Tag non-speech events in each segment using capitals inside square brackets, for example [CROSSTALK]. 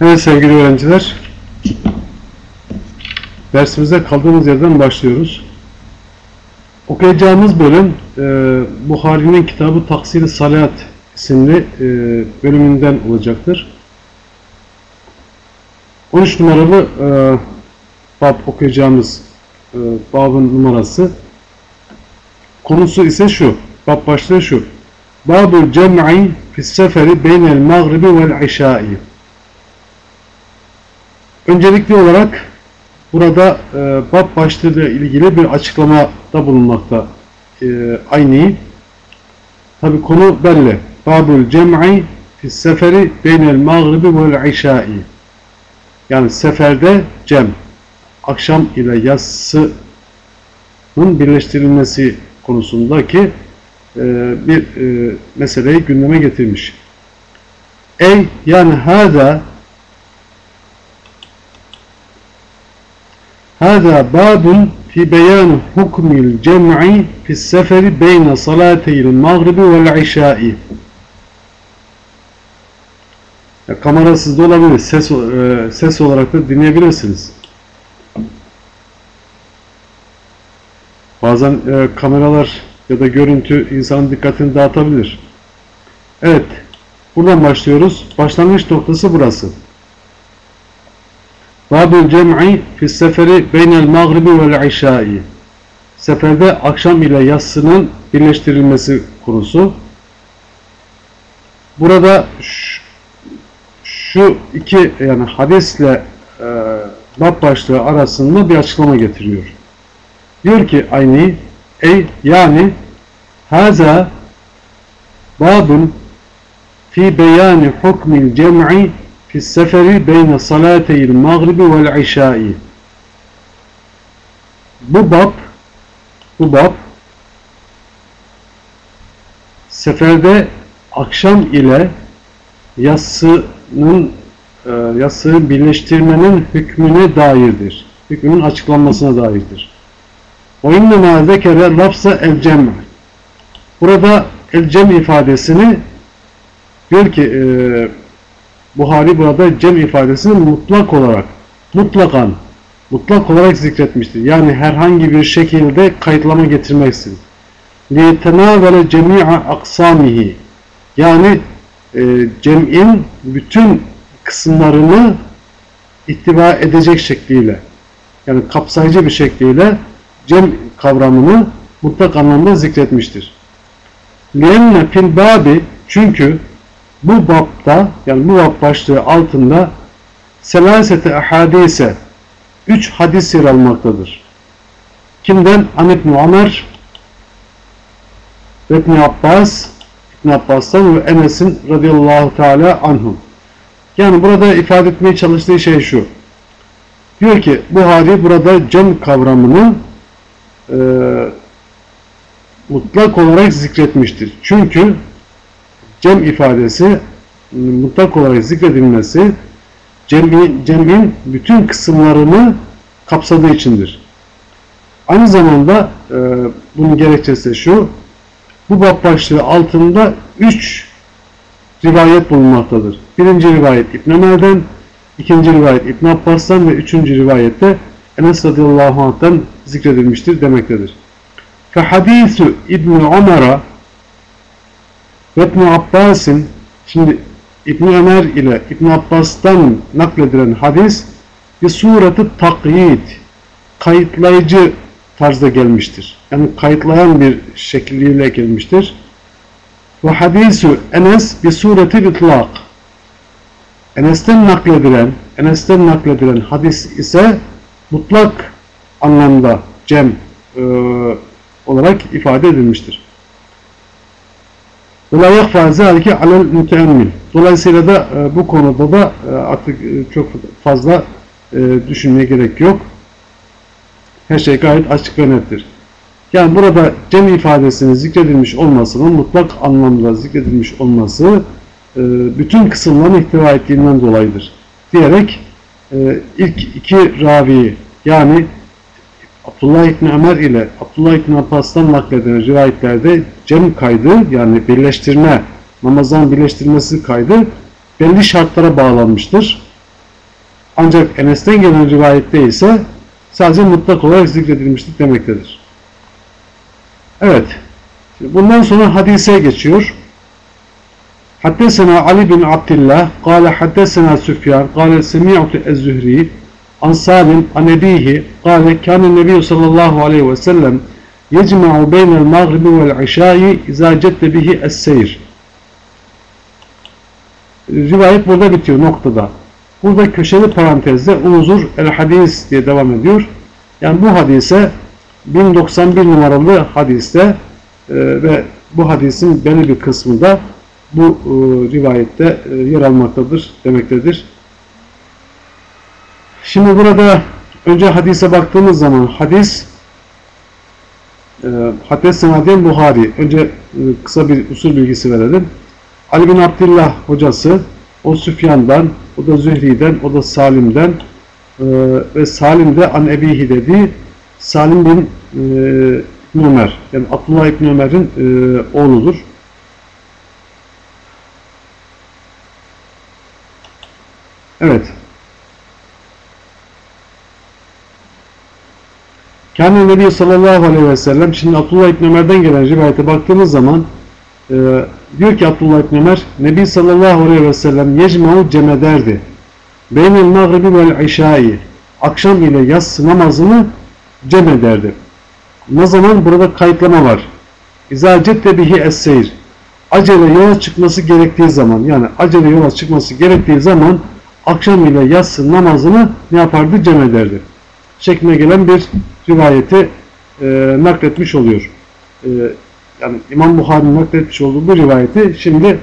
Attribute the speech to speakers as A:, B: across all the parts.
A: Evet sevgili öğrenciler, dersimize kaldığımız yerden başlıyoruz. Okuyacağımız bölüm e, Buhari'nin kitabı Taksir-i Salat isimli e, bölümünden olacaktır. 13 numaralı e, bab okuyacağımız e, babın numarası. Konusu ise şu, bab başlığı şu. Babul cem'i fis seferi beynel mağribi vel işai. Öncelikli olarak burada e, bab başlığıyla ilgili bir açıklamada bulunmakta e, aynı. Tabi konu belli. Babul cem'i fis seferi beynel mağribi vel işai. Yani seferde cem, akşam ile yatsının birleştirilmesi konusundaki e, bir e, meseleyi gündeme getirmiş. Ey yani hada hada babun fi beyan hukmil cem'i fi seferi beyne salateyil mağribi vel işai ya, kamerasız da olabilir. Ses, e, ses olarak da dinleyebilirsiniz. Bazen e, kameralar ya da görüntü insanın dikkatini dağıtabilir. Evet. Buradan başlıyoruz. Başlangıç noktası burası. Babül cem'i fis seferi beynel mağribi vel işai. Seferde akşam ile yatsının birleştirilmesi konusu. Burada şu, şu iki yani hadisle e, bab başlığı arasında bir açıklama getiriyor. Diyor ki aynı ey yani haza babun fi beyani hukmil cem'i fi seferi beyne salateyil mağribi vel işai bu bab bu bab seferde akşam ile yatsının e, yatsıyı birleştirmenin hükmüne dairdir. Hükmünün açıklanmasına dairdir. O innema zekere lafza el cem. Burada el cem ifadesini diyor ki e, Buhari burada cem ifadesini mutlak olarak mutlakan mutlak olarak zikretmiştir. Yani herhangi bir şekilde kayıtlama getirmeksizin. لِيَتَنَاوَلَ جَمِيعَ aksamihi Yani e, cem'in bütün kısımlarını ittiba edecek şekliyle yani kapsayıcı bir şekliyle cem kavramını mutlak anlamda zikretmiştir. لِيَنَّ fil babi çünkü bu babda yani bu bab başlığı altında selasete ahadise üç hadis yer almaktadır. Kimden? An İbn Ömer ve İbn Abbas İbn Abbas'tan ve Enes'in radıyallahu teala anhum. Yani burada ifade etmeye çalıştığı şey şu. Diyor ki Buhari burada cem kavramını e, mutlak olarak zikretmiştir. Çünkü cem ifadesi mutlak olarak zikredilmesi cem'in, cem'in bütün kısımlarını kapsadığı içindir. Aynı zamanda e, bunun gerekçesi şu bu bab başlığı altında üç rivayet bulunmaktadır. Birinci rivayet İbn Ömer'den, ikinci rivayet İbn Abbas'tan ve üçüncü rivayette Enes radıyallahu anh'tan zikredilmiştir demektedir. Fehadisu İbn Ömer'a İbn Abbas'ın şimdi İbn Ömer ile İbn Abbas'tan nakledilen hadis bir sureti takyid kayıtlayıcı tarzda gelmiştir. Yani kayıtlayan bir şekliyle gelmiştir. Ve hadisu Enes bir sureti itlak. Enes'ten nakledilen, Enes'ten nakledilen hadis ise mutlak anlamda cem e, olarak ifade edilmiştir. وَلَا يَخْفَى ذَٰلِكَ عَلَى الْمُتَأَمِّلِ Dolayısıyla da e, bu konuda da e, artık e, çok fazla e, düşünmeye gerek yok. Her şey gayet açık ve nettir. Yani burada cem ifadesinin zikredilmiş olmasının mutlak anlamda zikredilmiş olması e, bütün kısımların ihtiva ettiğinden dolayıdır. Diyerek e, ilk iki ravi yani Abdullah İbni Ömer ile Abdullah İbni Abbas'tan nakledilen rivayetlerde cem kaydı yani birleştirme, namazdan birleştirmesi kaydı belli şartlara bağlanmıştır. Ancak Enes'ten gelen rivayette ise sadece mutlak olarak zikredilmişlik demektedir. Evet, bundan sonra hadise geçiyor. Haddesena Ali bin Abdillah, kâle haddesena Süfyan, kâle semi'tu ez-Zühri, عن سالم عن أبيه قال كان النبي صلى الله عليه وسلم يجمع بين المغرب والعشاء إذا جد به السير Rivayet burada bitiyor noktada. Burada köşeli parantezde unzur el hadis diye devam ediyor. Yani bu hadise 1091 numaralı hadiste e, ve bu hadisin belli bir kısmında bu e, rivayette e, yer almaktadır demektedir. Şimdi burada önce hadise baktığımız zaman hadis e, hadis Buhari. Önce e, kısa bir usul bilgisi verelim. Ali bin Abdullah hocası o Süfyan'dan, o da Zühri'den, o da Salim'den e, ve Salim de An Ebihi dediği Salim bin e, İbn Ömer yani Abdullah İbn Ömer'in e, oğludur. Evet. Kâne Nebi sallallahu aleyhi ve sellem şimdi Abdullah İbn Ömer'den gelen rivayete baktığımız zaman e, diyor ki Abdullah İbn Ömer Nebi sallallahu aleyhi ve sellem yecma'u cem ederdi. Beynel mağribi vel işai akşam ile yatsı namazını cem ederdi. Ne zaman? Burada kayıtlama var. İzâ cedde bihi es-seyr. Acele yola çıkması gerektiği zaman yani acele yola çıkması gerektiği zaman akşam ile yatsı namazını ne yapardı? Cem ederdi. Şeklinde gelen bir rivayeti e, nakletmiş oluyor. E, yani İmam Buhari'nin nakletmiş olduğu bu rivayeti şimdi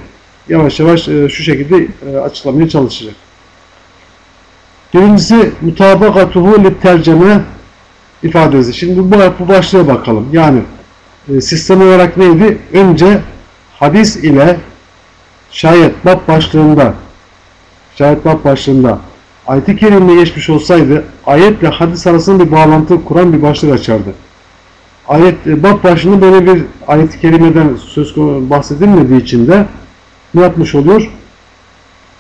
A: yavaş yavaş e, şu şekilde e, açıklamaya çalışacak. Birincisi mutabakatuhu li terceme ifadesi. Şimdi bu, bu başlığa bakalım. Yani e, sistem olarak neydi? Önce hadis ile şayet bab başlığında şayet bab başlığında ayet-i kerimle geçmiş olsaydı ayetle hadis arasında bir bağlantı kuran bir başlık açardı. Ayet e, bab başlığında böyle bir ayet-i kerimeden söz bahsedilmediği için de ne yapmış oluyor?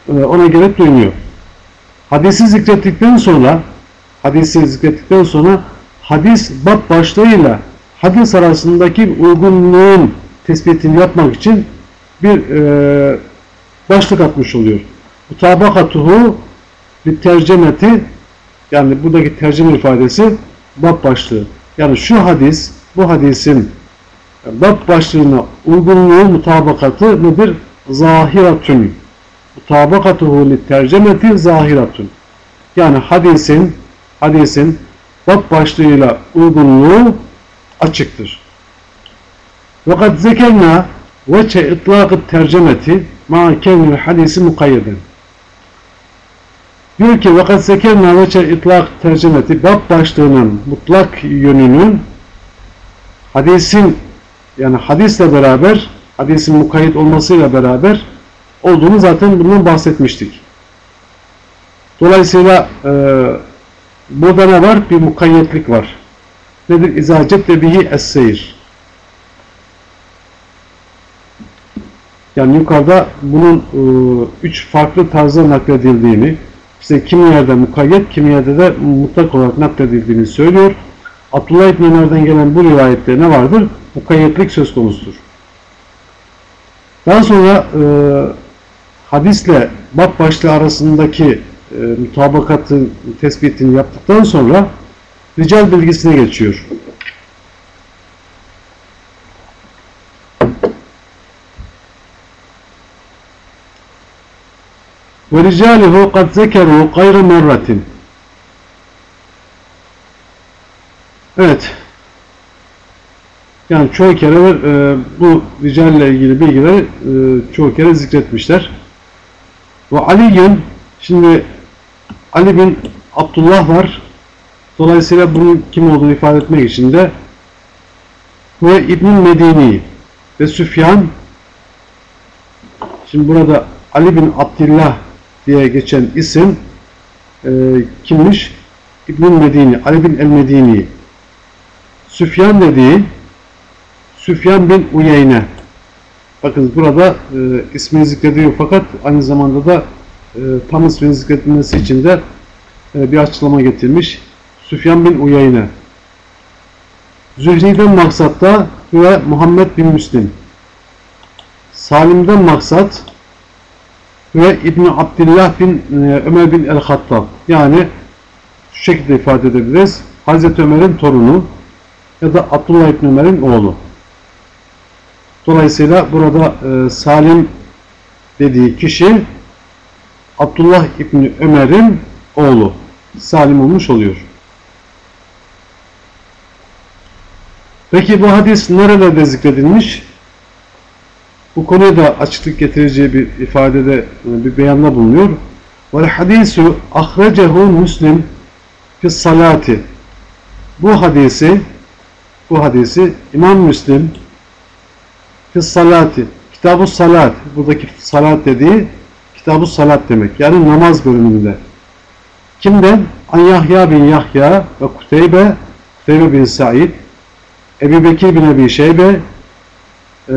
A: E, ona gerek duymuyor. Hadisi zikrettikten sonra hadisi zikrettikten sonra hadis bab başlığıyla hadis arasındaki uygunluğun tespitini yapmak için bir e, başlık atmış oluyor. Mutabakatuhu bir tercemeti yani buradaki tercüme ifadesi bab başlığı. Yani şu hadis bu hadisin bab başlığına uygunluğu mutabakatı nedir? Zahiratun. Mutabakatuhu li tercemeti zahiratun. Yani hadisin hadisin bab başlığıyla uygunluğu açıktır. Fakat zekerna veçe itlakı tercemeti ma kevnil hadisi mukayyeden. Diyor ki vakat zekerna veçe itlak tercemeti bab başlığının mutlak yönünün hadisin yani hadisle beraber hadisin mukayyet olmasıyla beraber olduğunu zaten bundan bahsetmiştik. Dolayısıyla e, burada ne var? Bir mukayyetlik var. Nedir? İzacet de bihi. Yani yukarıda bunun e, üç farklı tarzda nakledildiğini, işte kimi yerde mukayyet, kimi yerde de mutlak olarak nakledildiğini söylüyor. Abdullah İbn Ömer'den gelen bu rivayette ne vardır? Mukayyetlik söz konusudur. Daha sonra e, hadisle bab başlığı arasındaki e, mutabakatın tespitini yaptıktan sonra rical bilgisine geçiyor. Ve ricalihu kad zekeru gayre merratin. Evet. Yani çoğu kere e, bu ricalle ilgili bilgileri e, çoğu kere zikretmişler. Ve Ali'nin şimdi Ali bin Abdullah var. Dolayısıyla bunun kim olduğunu ifade etmek için de ve İbn Medini ve Süfyan şimdi burada Ali bin Abdullah diye geçen isim e, kimmiş? İbn Medini, Ali bin el-Medini. Süfyan dediği Süfyan bin Uyeyne. Bakın burada e, ismini zikrediyor fakat aynı zamanda da e, tam ismini zikredilmesi için de e, bir açıklama getirmiş. Süfyan bin Uyeyne. Zühri'den maksatta ve Muhammed bin Müslim. Salim'den maksat ve İbni Abdullah bin e, Ömer bin el-Hattab. Yani şu şekilde ifade edebiliriz. Hazreti Ömer'in torunu ya da Abdullah İbni Ömer'in oğlu. Dolayısıyla burada e, Salim dediği kişi Abdullah İbni Ömer'in oğlu. Salim olmuş oluyor. Peki bu hadis nerelerde zikredilmiş? Bu konuya da açıklık getireceği bir ifadede, bir beyanda bulunuyor. Ve hadisu ahrecehu Müslim fi salati. Bu hadisi bu hadisi İmam Müslim fi salati Kitab-ı Salat buradaki salat dediği Kitab-ı Salat demek. Yani namaz bölümünde. Kimden? An Yahya bin Yahya ve Kuteybe Kuteybe bin Said Ebu Bekir bin Ebi Şeybe e,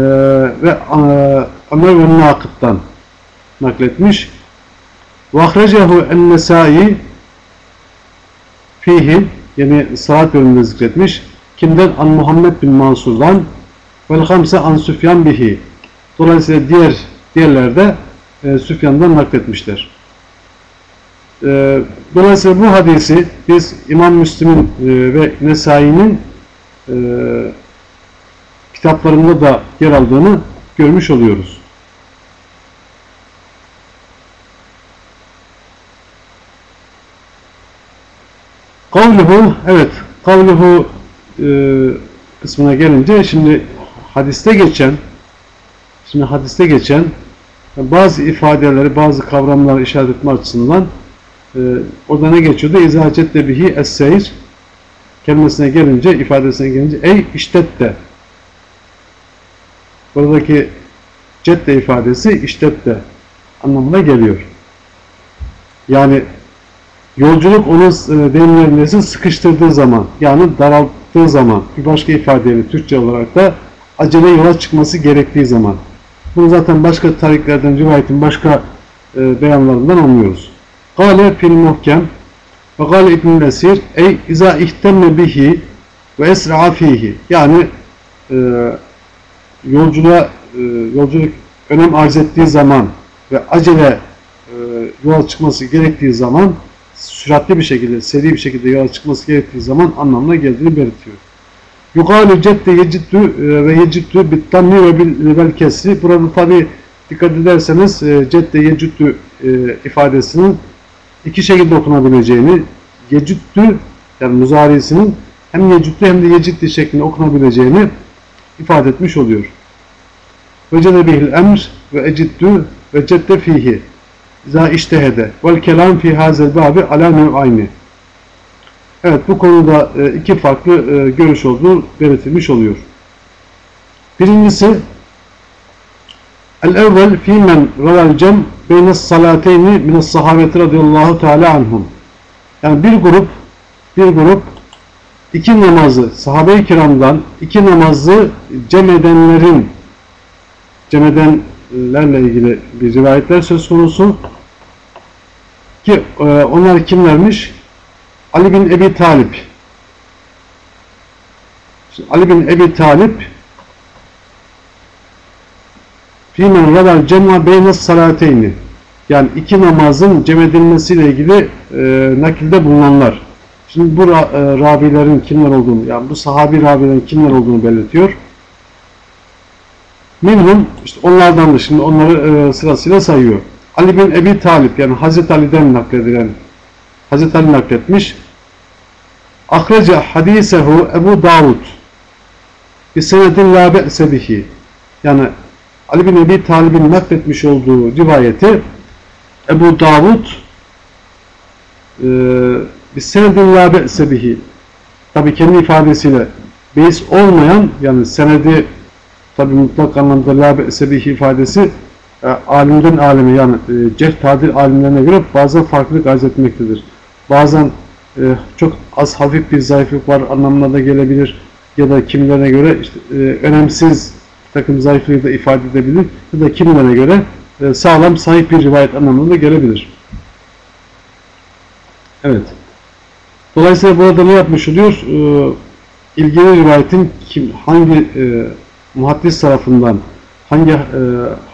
A: ve Ömer ve Nakıt'tan nakletmiş. Vahrecehu en-Nesai fihi yani salat bölümünde zikretmiş. Kimden? An Muhammed bin Mansur'dan vel hamse an Süfyan bihi. Dolayısıyla diğer diğerlerde e, Süfyan'dan nakletmişler. E, dolayısıyla bu hadisi biz İmam Müslim'in e, ve Nesai'nin e, kitaplarında da yer aldığını görmüş oluyoruz. Kavluhu, evet, kavluhu e, kısmına gelince şimdi hadiste geçen şimdi hadiste geçen bazı ifadeleri, bazı kavramları işaret etme açısından e, orada ne geçiyordu? İzacette bihi es-seyr kelimesine gelince, ifadesine gelince ey iştette buradaki cette ifadesi iştette anlamına geliyor. Yani yolculuk onun e, deyimlerindeyse sıkıştırdığı zaman yani daralttığı zaman bir başka ifadeyle Türkçe olarak da acele yola çıkması gerektiği zaman. Bunu zaten başka tariklerden, rivayetin başka e, beyanlarından anlıyoruz. Kale fil muhkem ve gale İbn-i Nesir ey izâ ihtemme bihi ve esra'a fihi yani e, yolculuğa e, yolculuk önem arz ettiği zaman ve acele e, yola çıkması gerektiği zaman süratli bir şekilde, seri bir şekilde yola çıkması gerektiği zaman anlamına geldiğini belirtiyor. Yukarı cedde yeciddü e, ve yeciddü bittanni ve bil kesri. Burada tabi dikkat ederseniz e, cedde yeciddü e, ifadesinin iki şekilde okunabileceğini yeciddü yani muzarisinin hem yeciddü hem de yeciddi şeklinde okunabileceğini ifade etmiş oluyor. Ve cede bihil emr ve eciddü ve cedde fihi za iştehede vel kelam fi hazel babi ala nev'ayni Evet bu konuda e, iki farklı e, görüş olduğu belirtilmiş oluyor. Birincisi El-evvel fî men ravel cem beynes salateyni mines sahabeti radıyallahu teala anhum. Yani bir grup bir grup iki namazı sahabe-i kiramdan iki namazı cem edenlerin cem edenlerle ilgili bir rivayetler söz konusu ki e, onlar kimlermiş? Ali bin Ebi Talip Ali bin Ebi Talip Fîmen radar cemma beynes salateyni yani iki namazın cem edilmesiyle ilgili e, nakilde bulunanlar. Şimdi bu ra, e, kimler olduğunu, yani bu sahabi rabilerin kimler olduğunu belirtiyor. Minhum, işte onlardan da şimdi onları e, sırasıyla sayıyor. Ali bin Ebi Talip yani Hazreti Ali'den nakledilen Hazreti Ali nakletmiş. Akrece hadisehu Ebu Davud bir senedin la be'se yani Ali bin Ebi Talib'in nakletmiş olduğu rivayeti Ebu Davud e, bir senedin la be'se bihi tabi kendi ifadesiyle beis olmayan yani senedi tabi mutlak anlamda la be'se bihi ifadesi e, alimden alime yani e, cerh tadil alimlerine göre bazen farklılık arz etmektedir. Bazen e, çok az hafif bir zayıflık var anlamına da gelebilir ya da kimlerine göre işte, e, önemsiz takım zayıflığı da ifade edebilir ya da kimlere göre e, sağlam sahip bir rivayet anlamına da gelebilir. Evet. Dolayısıyla burada ne yapmış oluyor? Ee, ilgili rivayetin kim, hangi e, muhaddis tarafından, hangi e,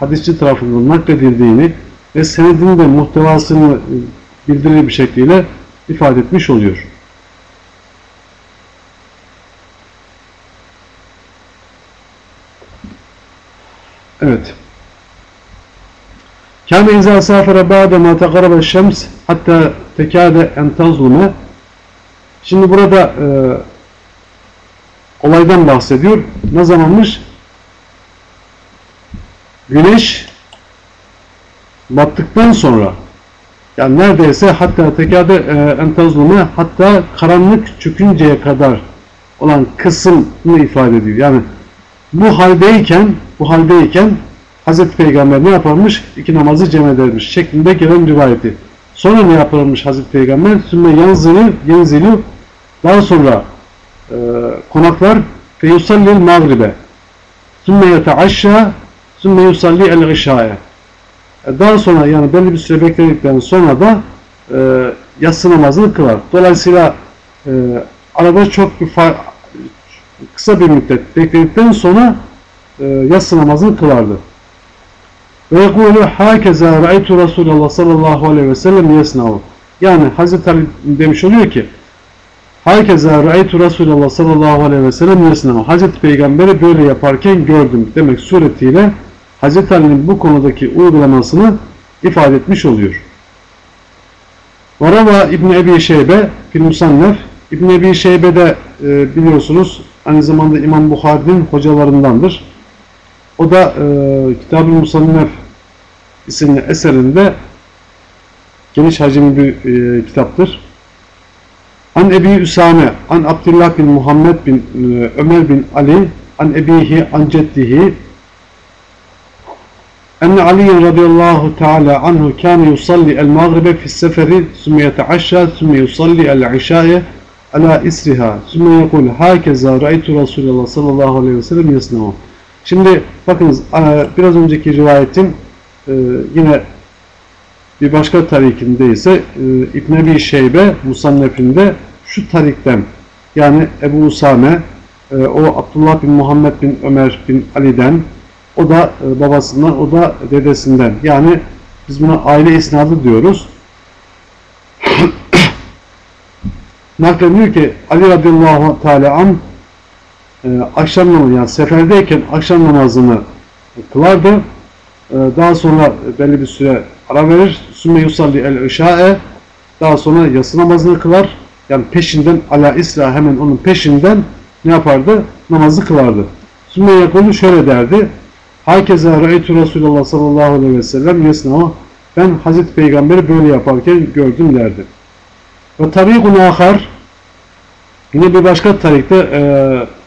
A: hadisçi tarafından nakledildiğini ve senedinin de muhtevasını e, bildirir bir şekliyle ifade etmiş oluyor. Evet. Kâne izâ sâfere ba'de mâ teqarebe şems hatta tekâde en Şimdi burada e, olaydan bahsediyor. Ne zamanmış? Güneş battıktan sonra yani neredeyse hatta tekade e, entazlume hatta karanlık çökünceye kadar olan kısmını ifade ediyor. Yani bu haldeyken bu haldeyken Hazreti Peygamber ne yaparmış? İki namazı cem edermiş şeklinde gelen rivayeti. Sonra ne yaparmış Hazreti Peygamber? Sümme yanzilu, yanzilu daha sonra e, konaklar feyusallil mağribe sümme yeteaşşa sümme yusalli el gışaya e, daha sonra yani belli bir süre bekledikten sonra da e, yatsı namazını kılar. Dolayısıyla e, arada çok bir kısa bir müddet bekledikten sonra e, yatsı namazını kılardı. Ve yekulu hakeza ra'aytu Resulullah sallallahu aleyhi ve sellem yesnavu. Yani Hazreti Ali demiş oluyor ki Herkese ra'aytu Resulullah sallallahu aleyhi ve sellem yesnama. Hazreti Peygamber'i böyle yaparken gördüm demek suretiyle Hazreti Ali'nin bu konudaki uygulamasını ifade etmiş oluyor. Varava İbn Ebi Şeybe fil Musannef İbn Ebi Şeybe de e, biliyorsunuz aynı zamanda İmam Bukhari'nin hocalarındandır. O da e, Kitab-ı Musannef isimli eserinde geniş hacimli bir e, kitaptır. An Ebi Üsame, an Abdullah bin Muhammed bin e, Ömer bin Ali, an Ebihi, an Ceddihi, enne Ali radıyallahu teala anhu kâne yusalli el mağribe fis seferi sümme yeteaşşâ sümme yusalli el işâye ala isriha sümme yekul hakeza ra'aytu Resulullah sallallahu aleyhi ve sellem yasnahu. Şimdi bakınız e, biraz önceki rivayetin e, yine bir başka tarikinde ise e, İbn Ebi Şeybe Musannef'inde şu tarikten yani Ebu Usame e, o Abdullah bin Muhammed bin Ömer bin Ali'den o da e, babasından o da dedesinden yani biz buna aile isnadı diyoruz. [COUGHS] Naklediyor ki Ali radıyallahu teala an e, akşam namazı yani seferdeyken akşam namazını kılardı. E, daha sonra belli bir süre ara verir. Sümme yusalli el işae daha sonra yatsı namazını kılar. Yani peşinden ala isra hemen onun peşinden ne yapardı? Namazı kılardı. Sümme yakulu şöyle derdi. Herkese ra'aytu Resulullah sallallahu aleyhi ve sellem yesnahu ben Hazreti Peygamber'i böyle yaparken gördüm derdi. Ve tarikun ahar yine bir başka tarikte e,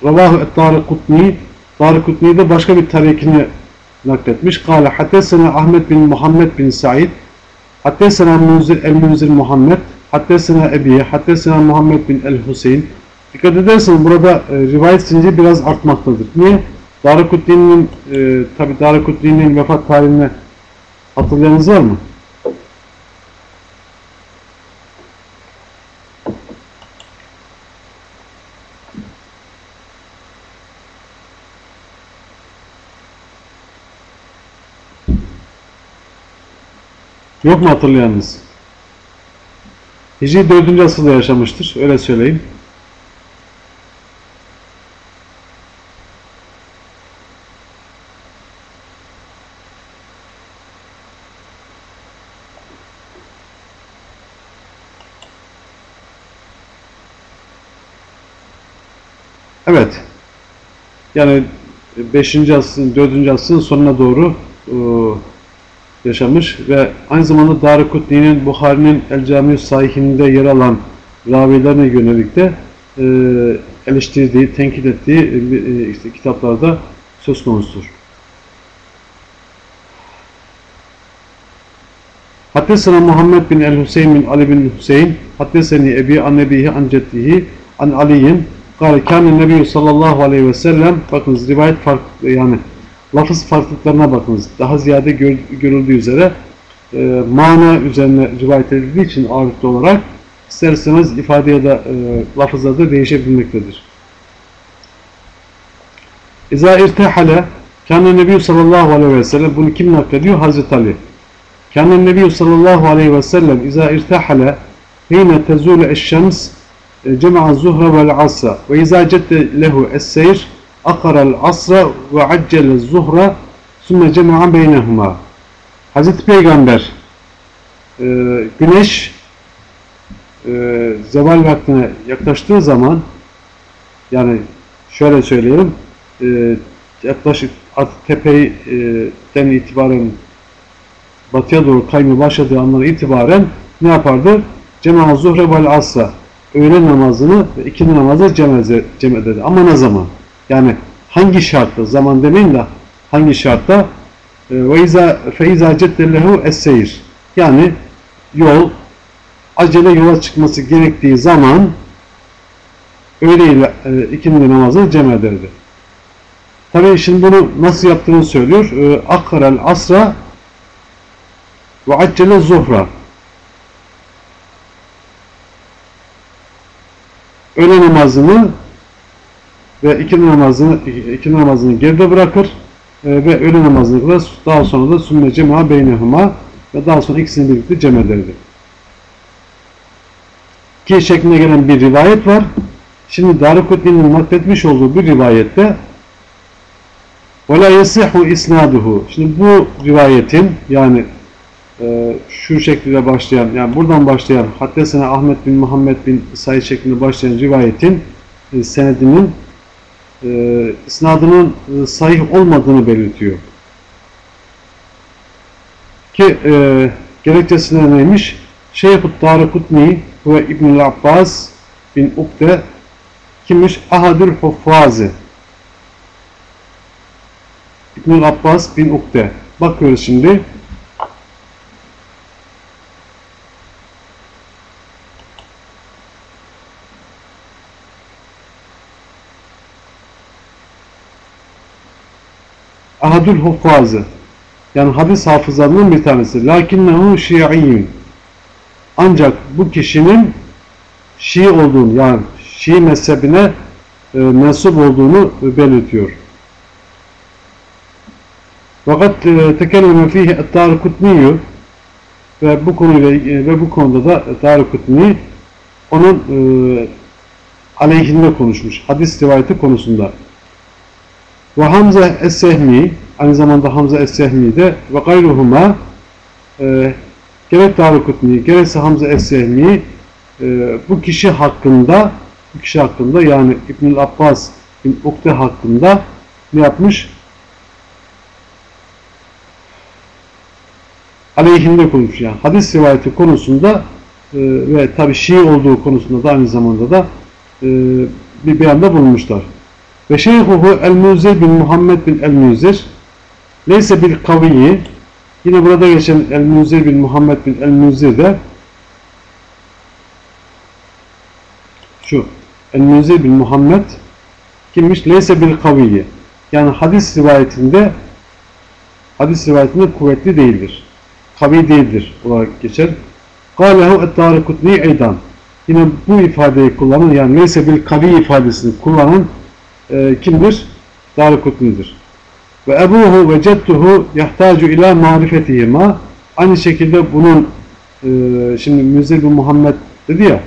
A: Ravahu et-Tarikutni Tarikutni'de başka bir tarikini nakletmiş. Kale haddesena Ahmet bin Muhammed bin Said haddesena Munzir el-Munzir Muhammed haddesena Ebiye haddesena Muhammed bin el-Hüseyin dikkat ederseniz burada e, rivayet zinciri biraz artmaktadır. Niye? Darukutni'nin e, tabi Darukutni'nin vefat tarihini hatırlayanız var mı? Yok mu hatırlayanınız? Hicri 4. asırda yaşamıştır. Öyle söyleyeyim. Evet. Yani 5. asrın, 4. asrın sonuna doğru e, yaşamış ve aynı zamanda Darukutni'nin Bukhari'nin El Cami Sahihinde yer alan ravilerine yönelik de e, eleştirdiği, tenkit ettiği e, işte kitaplarda söz konusudur. Haddesena Muhammed bin el-Hüseyin bin Ali bin Hüseyin Haddeseni Ebi an Nebihi an Ceddihi an Aliyin Kale kâne Nebiyyü sallallahu aleyhi ve sellem bakınız rivayet farklı yani lafız farklılıklarına bakınız. Daha ziyade gör, görüldüğü üzere e, mana üzerine rivayet edildiği için ağırlıklı olarak isterseniz ifadeye de e, lafızda da değişebilmektedir. İza irtehale Kâne Nebi sallallahu aleyhi ve sellem bunu kim naklediyor? Hazreti Ali. Kâne Nebi sallallahu aleyhi ve sellem İza irtehale hîne tezûle eşşems cema'a zuhra vel asra ve izâ cedde lehu es-seyr akara'l asra ve accele zuhra sümme cema'a beynehuma Hazreti Peygamber e, güneş e, zeval vaktine yaklaştığı zaman yani şöyle söyleyelim e, yaklaşık artık tepeden itibaren batıya doğru kaymaya başladığı andan itibaren ne yapardı? Cema zuhre vel asra öğle namazını ve ikindi namazı cem ederdi. Ama ne zaman? Yani hangi şartta? Zaman demeyin de hangi şartta? İzâ ceddellehu es-seyir. Yani yol acele yola çıkması gerektiği zaman öğle ile e, ikindi namazını cem ederdi. Tabii şimdi bunu nasıl yaptığını söylüyor. E, Akkarel asra ve accele zuhra. Öğle namazını ve ikindi namazını ikindi namazını geride bırakır e, ve öğle namazını kılar. Daha sonra da sümme cema beynehuma ve daha sonra ikisini birlikte cem ederdi. Ki şeklinde gelen bir rivayet var. Şimdi Darukutni'nin nakletmiş olduğu bir rivayette وَلَا يَسِحُ isnaduhu. Şimdi bu rivayetin yani e, şu şekilde başlayan yani buradan başlayan Haddesene Ahmet bin Muhammed bin Said şeklinde başlayan rivayetin e, senedinin e, isnadının e, sahih olmadığını belirtiyor. Ki e, gerekçesine neymiş? Şeyh-i Darukutni ve İbn-i Abbas bin Ukde kimmiş? Ahadül Huffazi İbn Abbas bin Ukde. Bakıyoruz şimdi. Ahadül Huffazı yani hadis hafızlarının bir tanesi. Lakinnehu şi'iyyün ancak bu kişinin Şii olduğunu yani Şii mezhebine e, mensup olduğunu belirtiyor. Fakat e, tekelleme fihi et-Darukutniyu ve bu konuyla e, ve bu konuda da Darukutni onun e, aleyhinde konuşmuş. Hadis rivayeti konusunda. Ve Hamza Es-Sehmi aynı zamanda Hamza Es-Sehmi de ve gayruhuma e, gerek Darukutni gerekse Hamza Es-Sehmi e, bu kişi hakkında bu kişi hakkında yani İbnül Abbas bin Ukde hakkında ne yapmış? aleyhinde konuşmuş. Yani hadis rivayeti konusunda e, ve tabi Şii olduğu konusunda da aynı zamanda da e, bir beyanda bulunmuşlar. Ve şeyhuhu el-Muzir bin Muhammed bin el-Muzir neyse bir kaviyi yine burada geçen el-Muzir bin Muhammed bin el-Muzir de şu el-Muzir bin Muhammed kimmiş? Leyse bir kaviyi yani hadis rivayetinde hadis rivayetinde kuvvetli değildir kavi değildir olarak geçer. Kâlehu et-Darikutni eydan. Yine bu ifadeyi kullanan yani neyse bir kavi ifadesini kullanan e, kimdir? Darikutni'dir. Ve ebuhu ve cedduhu yahtacu ila marifetihima. Aynı şekilde bunun e, şimdi Müzzil bin Muhammed dedi ya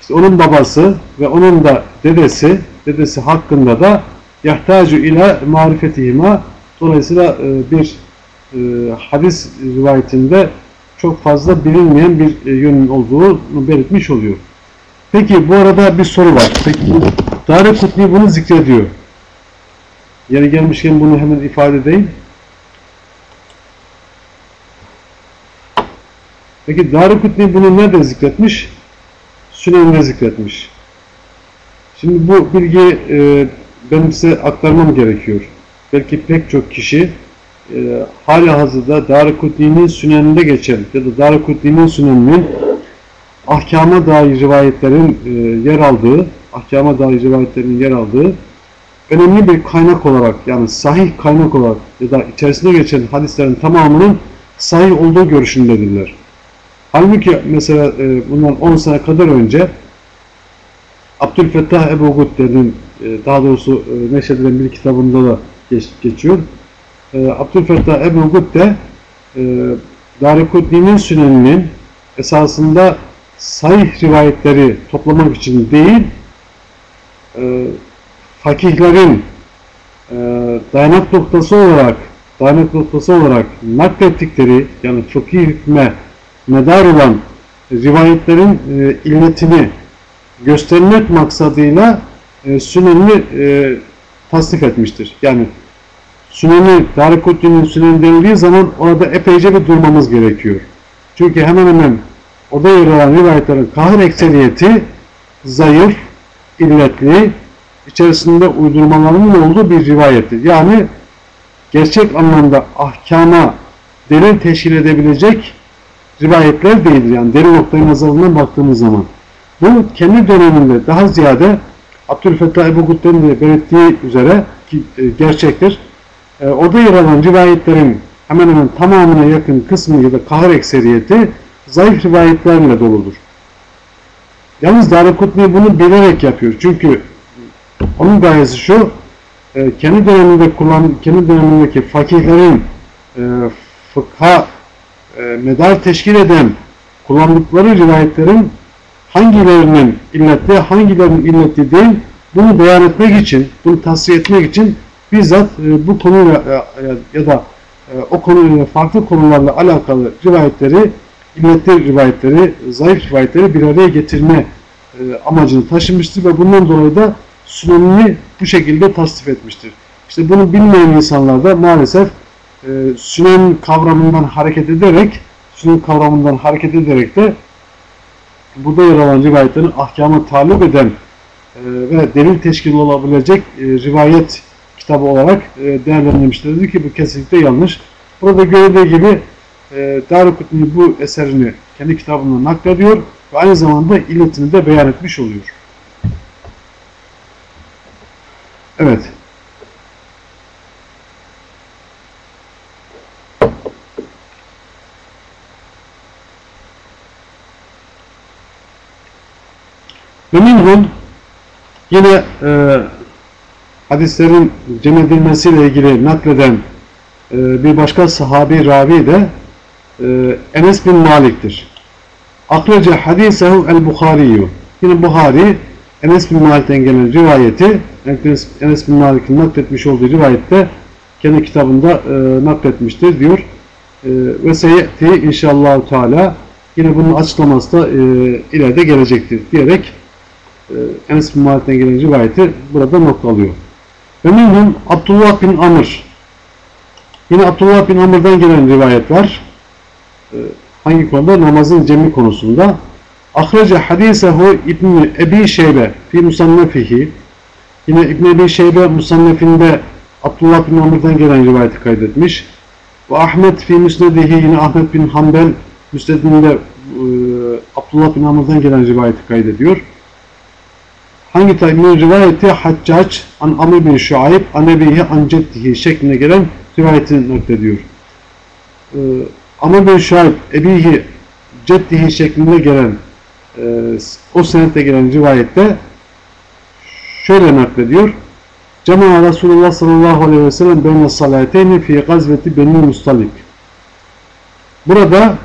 A: işte onun babası ve onun da dedesi dedesi hakkında da yahtacu ila marifetihima dolayısıyla e, bir e, hadis rivayetinde çok fazla bilinmeyen bir e, yönün olduğunu belirtmiş oluyor. Peki bu arada bir soru var. Peki Darı Kutni bunu zikrediyor. Yeri gelmişken bunu hemen ifade edeyim. Peki Darı Kutni bunu nerede zikretmiş? Sünen'de zikretmiş. Şimdi bu bilgi e, benim size aktarmam gerekiyor. Belki pek çok kişi e, hali hazırda Darukutni'nin süneninde geçen ya da Darukutni'nin süneninin ahkama dair rivayetlerin e, yer aldığı, ahkama dair rivayetlerin yer aldığı önemli bir kaynak olarak yani sahih kaynak olarak ya da içerisinde geçen hadislerin tamamının sahih olduğu görüşündedirler. Halbuki mesela e, bundan 10 sene kadar önce Abdülfettah Ebu Gutte'nin e, daha doğrusu e, neşredilen bir kitabında da geç, geçiyor. E, Abdülfettah Ebu Gutte e, Darikutni'nin süneninin esasında sahih rivayetleri toplamak için değil e, fakihlerin e, dayanak noktası olarak dayanak noktası olarak naklettikleri yani fıkhi hükme medar olan rivayetlerin e, illetini göstermek maksadıyla e, Sünen'i e, tasnif etmiştir. Yani Sünen'i, Darikutni'nin Süneni denildiği zaman orada epeyce bir durmamız gerekiyor. Çünkü hemen hemen orada yer alan rivayetlerin kahir ekseriyeti zayıf, illetli, içerisinde uydurmaların olduğu bir rivayettir. Yani gerçek anlamda ahkama delil teşkil edebilecek rivayetler değildir. Yani delil noktayı nazarından baktığımız zaman. Bu kendi döneminde daha ziyade Abdülfettah Ebu Gutten'in de belirttiği üzere ki e, gerçektir. E, orada yer alan rivayetlerin hemen hemen tamamına yakın kısmı ya da kahir ekseriyeti zayıf rivayetlerle doludur. Yalnız Darikutni bunu bilerek yapıyor. Çünkü onun gayesi şu, e, kendi döneminde kullan, kendi dönemindeki fakihlerin e, fıkha e, medar teşkil eden kullandıkları rivayetlerin hangilerinin illetli, hangilerinin illetli değil, bunu beyan etmek için, bunu tasfiye etmek için bizzat bu konuyla ya da o konuyla farklı konularla alakalı rivayetleri, illetli rivayetleri, zayıf rivayetleri bir araya getirme e, amacını taşımıştır ve bundan dolayı da sünenini bu şekilde tasdif etmiştir. İşte bunu bilmeyen insanlar da maalesef e, sünen kavramından hareket ederek sünen kavramından hareket ederek de burada yer alan rivayetlerin ahkamı talip eden e, ve delil teşkil olabilecek e, rivayet kitabı olarak e, değerlendirmişlerdir ki bu kesinlikle yanlış. Burada görüldüğü gibi e, Darukutni bu eserini kendi kitabından naklediyor ve aynı zamanda illetini de beyan etmiş oluyor. Evet. Ve minhum yine e, hadislerin cem edilmesiyle ilgili nakleden e, bir başka sahabi ravi de e, Enes bin Malik'tir. Akrece hadisehu el-Bukhariyu. Yine Buhari Enes bin Malik'ten gelen rivayeti Enes bin Malik'in nakletmiş olduğu rivayette kendi kitabında e, nakletmiştir diyor. E, ve seyeti inşallah Teala yine bunun açıklaması da e, ileride gelecektir diyerek e, Enes bin Malik'ten gelen rivayeti burada noktalıyor. Ve minhum Abdullah bin Amr yine Abdullah bin Amr'dan gelen rivayet var. E, hangi konuda? Namazın cemi konusunda. Ahrece hadisehu İbn Ebi Şeybe fi musannefihi Yine İbn Ebi Şeybe musannefinde Abdullah bin Amr'dan gelen rivayeti kaydetmiş. Ve Ahmet fi müsnedihi yine Ahmet bin Hanbel müsnedinde e, Abdullah bin Amr'dan gelen rivayeti kaydediyor. Hangi tabi'nin rivayeti Haccac an Amr bin Şuayb an Ebihi an Ceddihi şeklinde gelen rivayetini naklediyor. E, Amr bin Şuayb Ebihi Ceddihi şeklinde gelen e, o senette gelen rivayette şöyle naklediyor. Cema'a Resulullah sallallahu aleyhi ve sellem beyne salateyni fi gazveti Beni Mustalik. Burada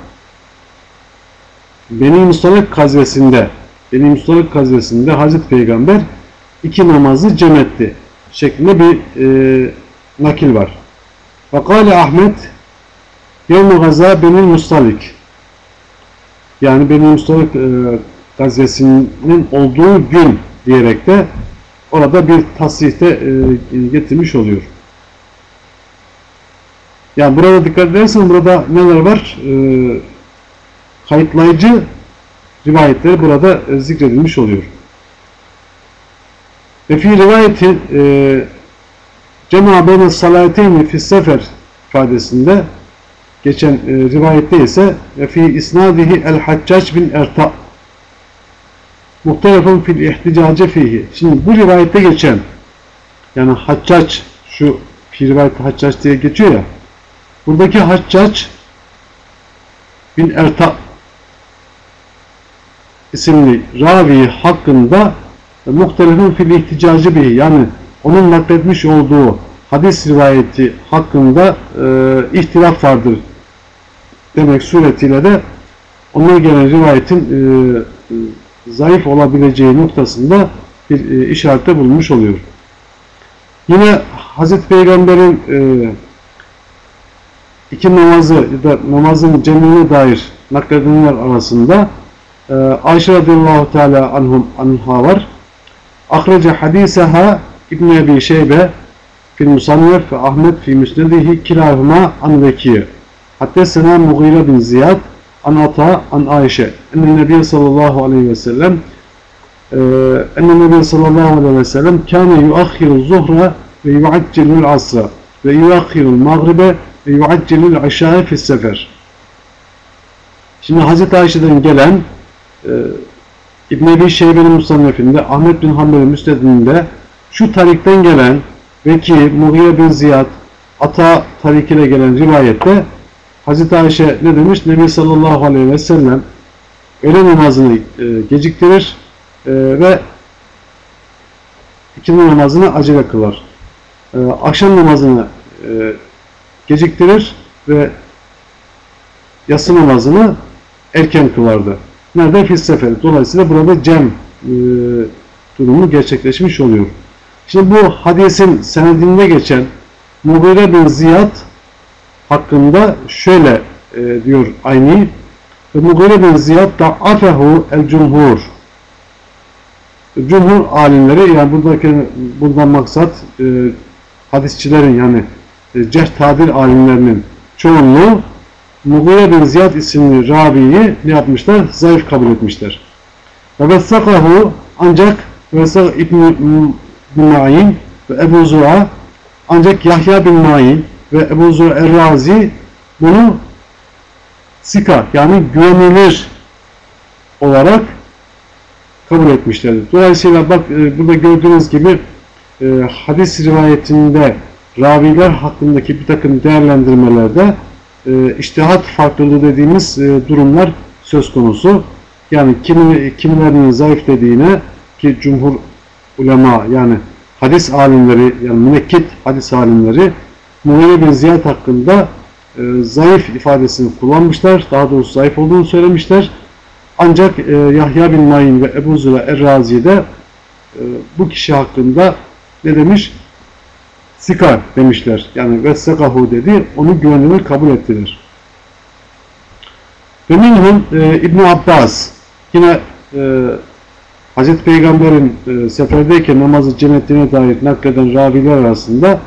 A: Beni Mustalik gazvesinde Beni Mustalik gazvesinde Hazreti Peygamber iki namazı cem etti şeklinde bir e, nakil var. Ve kâle Ahmet Yevmu gaza Beni Mustalik yani Beni Mustalik e, gazvesinin olduğu gün diyerek de orada bir tasrihte e, getirmiş oluyor. Yani burada dikkat edersen burada neler var? E, kayıtlayıcı rivayetler burada e, zikredilmiş oluyor. Ve fi rivayetin e, Cema beyne salateyni fi sefer ifadesinde geçen e, rivayette ise fi isnadihi el haccac bin erta muhtelefun fil ihticace fihi. Şimdi bu rivayette geçen yani haccac şu rivayette haccac diye geçiyor ya buradaki haccac bin erta isimli ravi hakkında muhtelifin fil ihticacı bir yani onun nakletmiş olduğu hadis rivayeti hakkında e, ihtilaf vardır demek suretiyle de ona gelen rivayetin e, zayıf olabileceği noktasında bir e, işarette bulunmuş oluyor. Yine Hazreti Peygamber'in e, iki namazı ya da namazın cemine dair nakledenler arasında e, Ayşe radıyallahu teala anhum, anha var. Ahrece hadiseha İbn Ebi Şeybe fil Musannef ve Ahmet fi Müsnedihi kilahuma an. Haddesena Mughire bin Ziyad an Ata an Ayşe. Enne Nebiye sallallahu aleyhi ve sellem enne Nebiye sallallahu aleyhi ve sellem kâne yuakhiru zuhra ve yuaccelul asra ve yuakhirul mağribe ve yuaccelul aşağı fis. Şimdi Hazreti Ayşe'den gelen e, İbn Ebi Şeybe'nin Musannef'inde Ahmet bin Hanbel'in Müstedin'inde şu tarikten gelen ve ki Mughire bin Ziyad Ata tarikiyle gelen rivayette Hazreti Ayşe ne demiş? Nebi sallallahu aleyhi ve sellem öğle namazını e, geciktirir e, ve ikindi namazını acele kılar. E, akşam namazını e, geciktirir ve yatsı namazını erken kılardı. Nerede? Fil sefer. Dolayısıyla burada cem e, durumu gerçekleşmiş oluyor. Şimdi bu hadisin senedinde geçen Mughire bin Ziyad hakkında şöyle e, diyor aynı Mughire bin Ziyad da afehu el cumhur cumhur alimleri yani buradaki buradan maksat e, hadisçilerin yani e, cerh alimlerinin çoğunluğu Mughire bin Ziyad isimli Rabi'yi ne yapmışlar? Zayıf kabul etmişler. Ve vessakahu ancak Vesak İbn bin Ma'in ve Ebu Zura ancak Yahya bin Ma'in ve Ebu Zura Errazi bunu sika yani güvenilir olarak kabul etmişlerdir. Dolayısıyla bak e, burada gördüğünüz gibi e, hadis rivayetinde raviler hakkındaki bir takım değerlendirmelerde e, iştihat farklılığı dediğimiz e, durumlar söz konusu. Yani kimi, kimilerinin zayıf dediğine ki cumhur ulema yani hadis alimleri yani münekkit hadis alimleri Mughire bin Ziyad hakkında e, zayıf ifadesini kullanmışlar. Daha doğrusu zayıf olduğunu söylemişler. Ancak e, Yahya bin Mayin ve Ebu Züra Er-Razi de e, bu kişi hakkında ne demiş? Sikar demişler. Yani vessekahu dedi. Onu güvenilir kabul ettiler. Ve minhum e, ibn Abbas yine e, Hazreti Peygamber'in e, seferdeyken namazı cennetine dair nakleden raviler arasında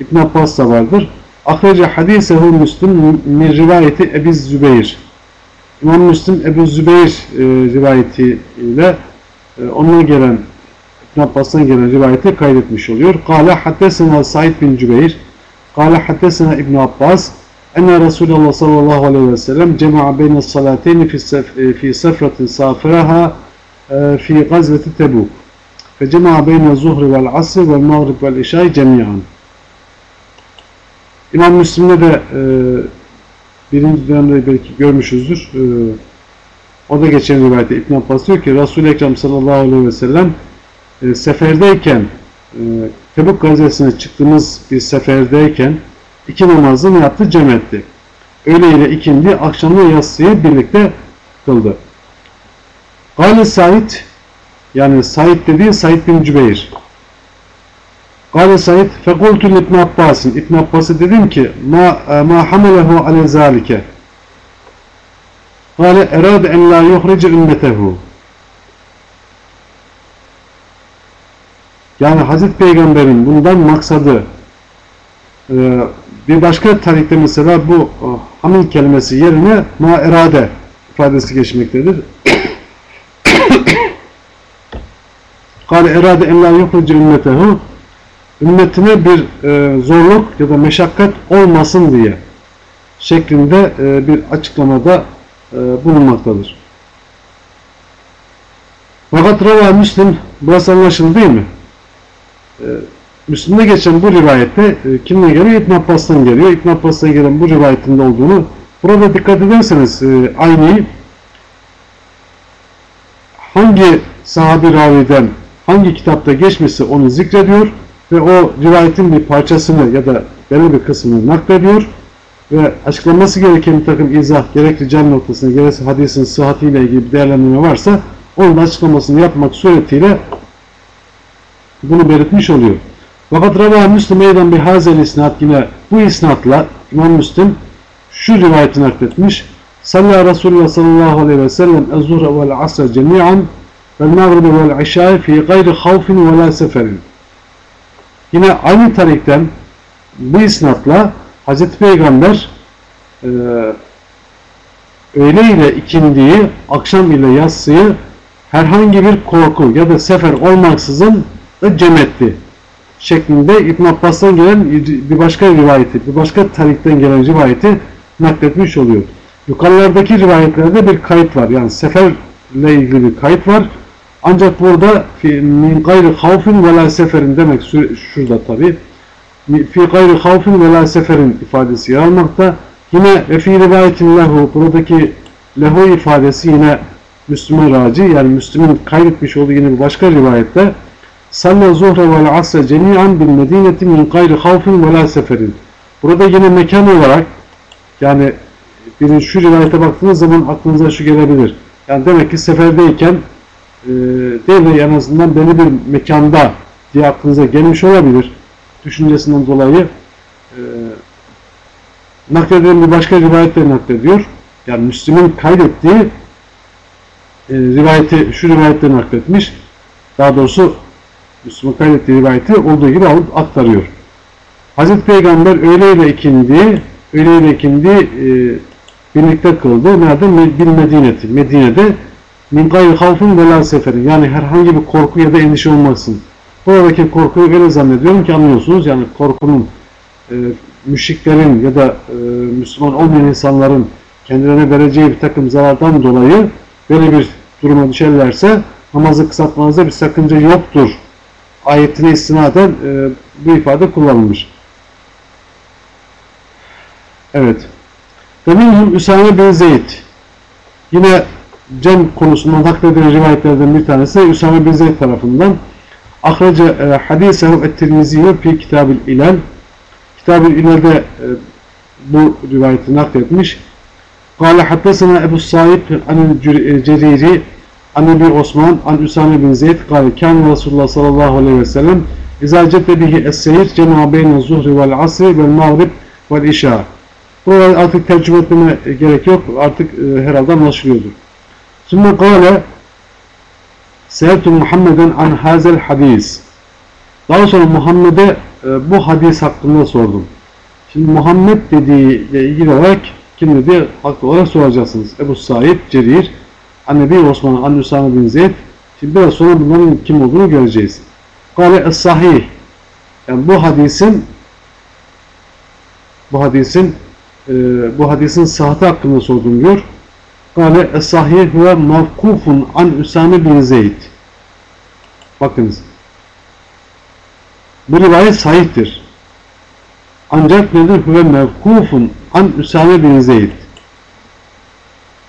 A: İbn Abbas da vardır. Ahrece hadisehu Müslüm min rivayeti Ebi Zübeyir. İmam Müslim Ebu Zübeyir e, rivayeti ile e, ondan gelen İbn Abbas'tan gelen rivayeti kaydetmiş oluyor. Kale haddesena Said bin Cübeyr Kale haddesena İbn Abbas enne Resulullah sallallahu aleyhi ve sellem cema'a beyne salateyni fi sefratin safiraha fi gazveti Tebuk fe cema'a beyne zuhri vel asr vel mağrib vel işay cemiyan İmam Müslim'de de e, birinci dönemde belki görmüşüzdür. E, o da geçen rivayette İbn Abbas diyor ki Resul-i Ekrem sallallahu aleyhi ve sellem e, seferdeyken e, Tebuk gazesine çıktığımız bir seferdeyken iki namazı ne yaptı? Cem etti. Öğle ile ikindi, akşamla yatsıyı birlikte kıldı. Gale Said yani Said dediği Said bin Cübeyr. Gale Said fekultu İbn Abbas'ın İbn Abbas'a dedim ki ma ma hamelehu ale zalike. Gale erad en la yuhrice ümmetehu. Yani Hazreti Peygamber'in bundan maksadı e, bir başka tarihte mesela bu e, hamil kelimesi yerine ma erade ifadesi geçmektedir. [COUGHS] Kale erade en la yuhrice ümmetehu ümmetine bir e, zorluk ya da meşakkat olmasın diye şeklinde e, bir açıklamada e, bulunmaktadır. Fakat Rava Müslim burası anlaşıldı değil mi? E, Müslim'de geçen bu rivayette e, kimden geliyor? İbn Abbas'tan geliyor. İbn Abbas'tan gelen bu rivayetinde olduğunu burada dikkat ederseniz e, aynı hangi sahabi raviden hangi kitapta geçmişse onu zikrediyor ve o rivayetin bir parçasını ya da belirli bir kısmını naklediyor ve açıklaması gereken bir takım izah gerek rical noktasında gerekse hadisin sıhhatiyle ilgili bir değerlendirme varsa onun açıklamasını yapmak suretiyle bunu belirtmiş oluyor. Fakat Rabah Müslim Eydan bir hazel isnat yine bu isnatla İmam Müslim şu rivayeti nakletmiş. Salla Resulullah sallallahu aleyhi ve sellem ez-zuhre vel asr cemi'an vel mağribe vel işâ fi gayri havfin ve la seferin. Yine aynı tarikten bu isnatla Hazreti Peygamber e, öğle ile ikindiyi, akşam ile yatsıyı herhangi bir korku ya da sefer olmaksızın cem etti şeklinde İbn Abbas'tan gelen bir başka rivayeti, bir başka tarikten gelen rivayeti nakletmiş oluyor. Yukarılardaki rivayetlerde bir kayıt var. Yani seferle ilgili bir kayıt var. Ancak burada min gayri havfin ve la seferin demek şurada tabi. Fi gayri havfin ve la seferin ifadesi yer almakta. Yine ve fi rivayetin lehu buradaki lehu ifadesi yine Müslüman raci yani Müslüm'ün kaydetmiş olduğu yine bir başka rivayette Salle zuhre vel asre cemi'an bil medineti min gayri havfin ve la seferin. Burada yine mekan olarak yani birin şu rivayete baktığınız zaman aklınıza şu gelebilir. Yani demek ki seferdeyken e, değil de en azından belli bir mekanda diye aklınıza gelmiş olabilir. Düşüncesinden dolayı e, nakledilen bir başka rivayette naklediyor. Yani Müslüm'ün kaydettiği e, rivayeti, şu rivayette nakletmiş. Daha doğrusu Müslüman kaydettiği rivayeti olduğu gibi alıp aktarıyor. Hazreti Peygamber öğle ikindi, öğle ikindi e, birlikte kıldı. Nerede? Bil Medine'ti. Medine'de min gayri havfin ve la seferin. Yani herhangi bir korku ya da endişe olmasın. Buradaki korkuyu öyle zannediyorum ki anlıyorsunuz. Yani korkunun e, müşriklerin ya da e, Müslüman olmayan insanların kendilerine vereceği bir takım zarardan dolayı böyle bir duruma düşerlerse namazı kısaltmanızda bir sakınca yoktur ayetine istinaden e, bu ifade kullanılmış. Evet. Ve minhum Üsame bin Zeyd. Yine Cem konusundan nakledilen rivayetlerden bir tanesi Üsame bin Zeyd tarafından Ahrece e, hadisehu et-Tirmizi'ye fi kitabil ilal Kitab-ı İlal'de e, bu rivayeti nakletmiş. Kale haddesena Ebu Said anil Ceriri an Ebi Osman an Üsame bin Zeyd kâle kâne Resulullah sallallahu aleyhi ve sellem İzâ cedde bihi es-seyir cemâ beyne zuhri vel asri vel mağrib vel işâ Burada artık tercüme etmeme gerek yok. Artık e, herhalde anlaşılıyordur. Şimdi kâle Seyyidü Muhammeden an hazel hadis. Daha sonra Muhammed'e e, bu hadis hakkında sordum. Şimdi Muhammed dediğiyle ilgili olarak kim dedi? Haklı olarak soracaksınız. Ebu Said, Cerir, Annebi Osman, Anne Üsame bin Zeyd. Şimdi biraz sonra bunların kim olduğunu göreceğiz. Kale es-sahih. Yani bu hadisin bu hadisin e, bu hadisin sıhhati hakkında sordum diyor. Kale es-sahih ve mevkufun an Üsame bin Zeyd. Bakınız. Bu rivayet sahihtir. Ancak nedir? Huve mevkufun an Üsame bin Zeyd.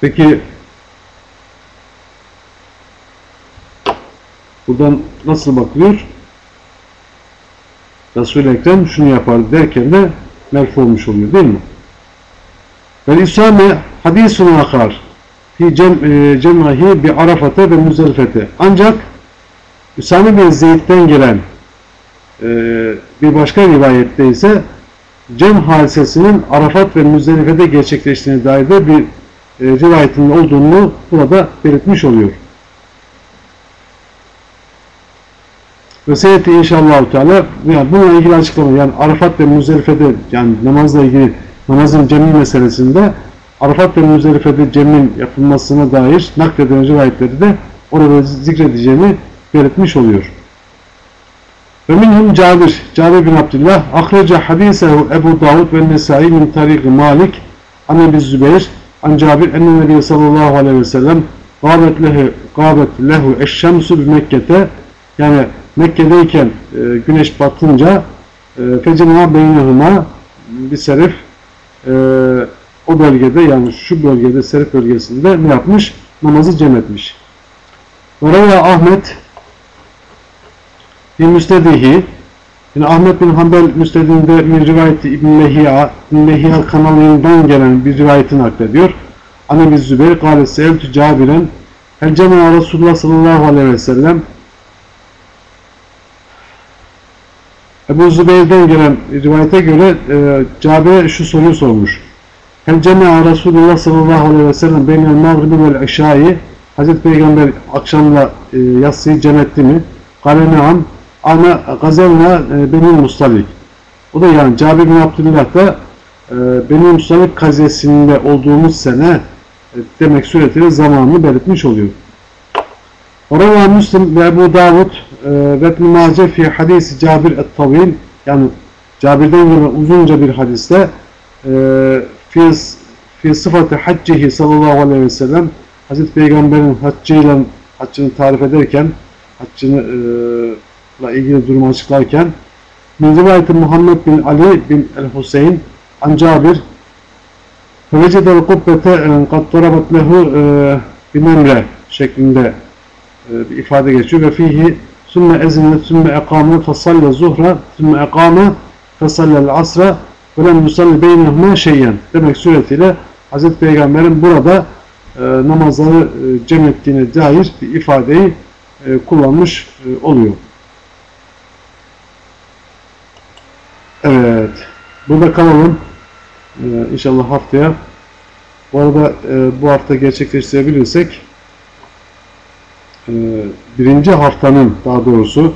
A: Peki buradan nasıl bakılıyor? Resul-i Ekrem şunu yapardı derken de merfu olmuş oluyor değil mi? Ve İsame hadisun akar fi cem, e, cem'ahi bi arafate ve müzelfete. Ancak Üsame bin Zeyd'den gelen e, bir başka rivayette ise Cem hadisesinin Arafat ve Müzdelife'de gerçekleştiğine dair de bir e, rivayetin olduğunu burada belirtmiş oluyor. Ve seyyeti inşallah Teala yani bununla ilgili açıklama yani Arafat ve Müzdelife'de yani namazla ilgili namazın cemi meselesinde Arafat ve Müzdelife'de cemin yapılmasına dair nakledilen rivayetleri de orada zikredeceğini belirtmiş oluyor. Ve minhum Cabir, Cabir bin Abdullah, akhraca hadisehu Ebu Davud ve Nesai min tariqi Malik, an Ebi Zübeyir, an Cabir, enne Nebiye sallallahu aleyhi ve sellem, gâbet lehu, gâbet lehu eşşemsu bi Mekke'te, yani Mekke'deyken e, güneş batınca, e, fecema beynehuma, bir serif, e, o bölgede yani şu bölgede serif bölgesinde ne yapmış? Namazı cem etmiş. Reva Ahmet bir müstedihi Yine Ahmet bin Hanbel müstedinde bir rivayeti İbn Lehiya, İbn kanalından gelen bir rivayetini naklediyor. Anne biz Zübeyir kâle seeltü Cabiren Hel cema'a Resulullah sallallahu aleyhi ve sellem Ebu Zübeyir'den gelen rivayete göre e, Cabir'e şu soruyu sormuş. Hel cema'a Resulullah sallallahu aleyhi ve sellem beynel mağribi vel eşai Hazreti Peygamber akşamla e, yatsıyı cem etti mi? Kale neam ana gazelna e, Beni Mustalik. O da yani Cabir bin Abdülillah da e, Beni Mustalik kazesinde olduğumuz sene e, demek suretiyle zamanını belirtmiş oluyor. Orada Müslim ve Ebu Davud e, ve İbn-i Mace hadisi Cabir et-Tavil yani Cabir'den gelen uzunca bir hadiste e, fi, fi sıfatı haccihi sallallahu aleyhi ve sellem Hazreti Peygamber'in haccıyla haccını tarif ederken haccını e, ilgili durumu açıklarken min rivayeti Muhammed bin Ali bin el-Hüseyin an Cabir fevecedel kubbete kad darabat lehu binemre şeklinde e, bir ifade geçiyor. Ve fihi sümme ezine sümme ekame fesalle zuhra sümme ekame fesalle asra lem yusalli beynehuma şeyyen demek suretiyle Hz. Peygamber'in burada e, namazları e, cem ettiğine dair bir ifadeyi e, kullanmış e, oluyor. Evet. Burada kalalım. Ee, inşallah haftaya. Bu arada e, bu hafta gerçekleştirebilirsek e, birinci haftanın daha doğrusu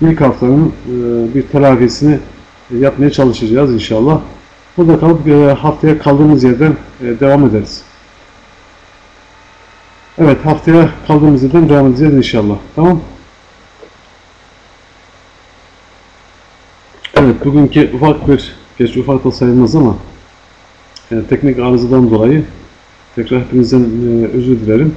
A: ilk haftanın e, bir telafisini yapmaya çalışacağız inşallah. Burada kalıp e, haftaya kaldığımız yerden e, devam ederiz. Evet haftaya kaldığımız yerden devam edeceğiz inşallah. Tamam. Evet, bugünkü ufak bir, geç ufak da sayılmaz ama e, teknik arızadan dolayı tekrar hepinizden e, özür dilerim.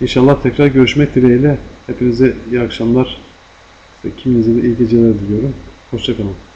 A: İnşallah tekrar görüşmek dileğiyle hepinize iyi akşamlar ve de iyi geceler diliyorum. Hoşçakalın.